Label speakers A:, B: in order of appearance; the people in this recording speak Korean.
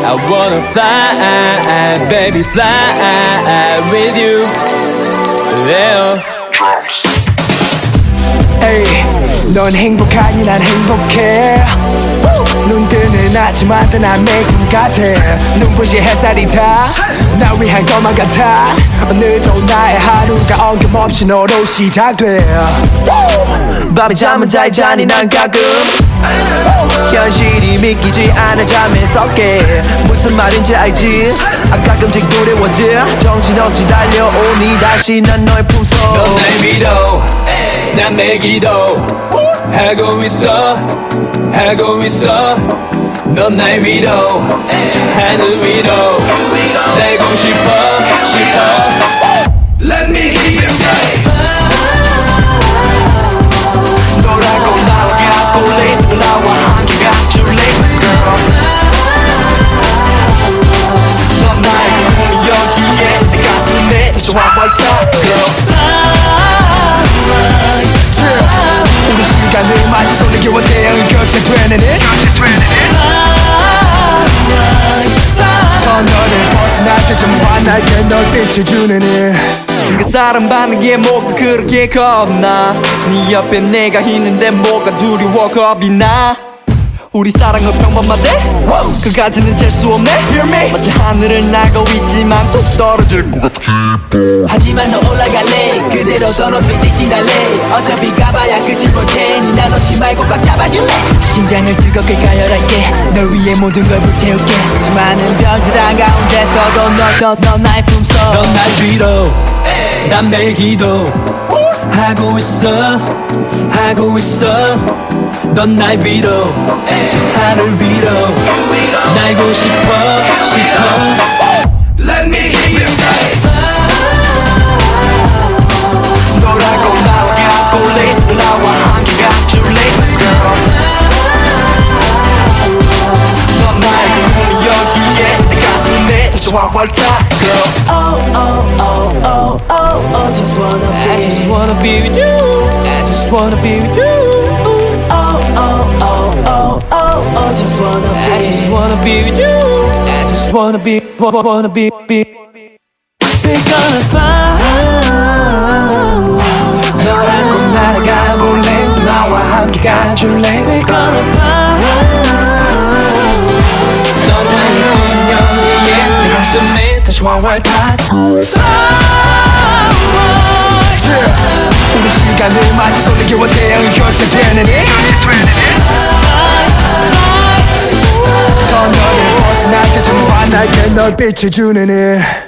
A: I wanna fly, baby, fly with you. Yeah.
B: 에이, 넌 행복하니 난 행복해. 눈 뜨는 아침마다 난 매일 같아. 눈부신 햇살이 다나 위한 것만 같아. 오늘도 나의 하루가 어김없이 너로 시작돼 밤에 잠은 잘 자니 난 가끔 현실이 믿기지 않아 잠에서 깨 무슨 말인지 알지? 아 가끔씩 두려워져 정신없이 달려오니 다시 난 너의 품속
A: 넌날 믿어. 난 매기도. 하고 있어. 하고 있어. 넌날 위로 저 하늘 위로. 날고 싶어
B: 손에게와 태양이 곁이 되는 it 더 너를 벗어날 때좀 환하게 널 비춰주는 it 그 사랑받는 게 뭐가 그렇게 겁나? 네 옆에 내가 있는데 뭐가 두려워 겁이 나? 우리 사랑은 평범하대? 그까지는 잴 수 없네? Hear me. 마치 하늘을 날고 있지만 또 떨어질 것 같아.
C: 하지만 너 올라갈래 그대로 더 높이 직진할래? 어차피 가봐야 끝을 볼 테니 나 놓지 말고 꽉 잡아줄래? 심장을 뜨겁게 가열할게. 널 위해 모든 걸 불태울게. 수많은 별들 한 가운데서도 너너 나의 품속
A: 넌 날 위로 난 매기도. 하고 있어. 하고 있어. 넌 날 위로. 저 하늘 위로. 날고 싶어 싶어
B: 가슴에 다시 활활 타 girl
C: Oh oh oh oh oh oh just wanna be
A: I just wanna be with you I just wanna be with you
C: Oh oh oh oh oh oh just wanna be
A: I just wanna be with you I just wanna be wa- wanna be be
C: We're gonna fly
A: 너랑 날아가 볼래 나와 함께 가줄래 가슴에 다시 활활 타
B: 우리 시간을 마치 손에게와 태양이 곁이 되는 it 더 너를 벗어날 때좀 환하게 널 비춰주는 it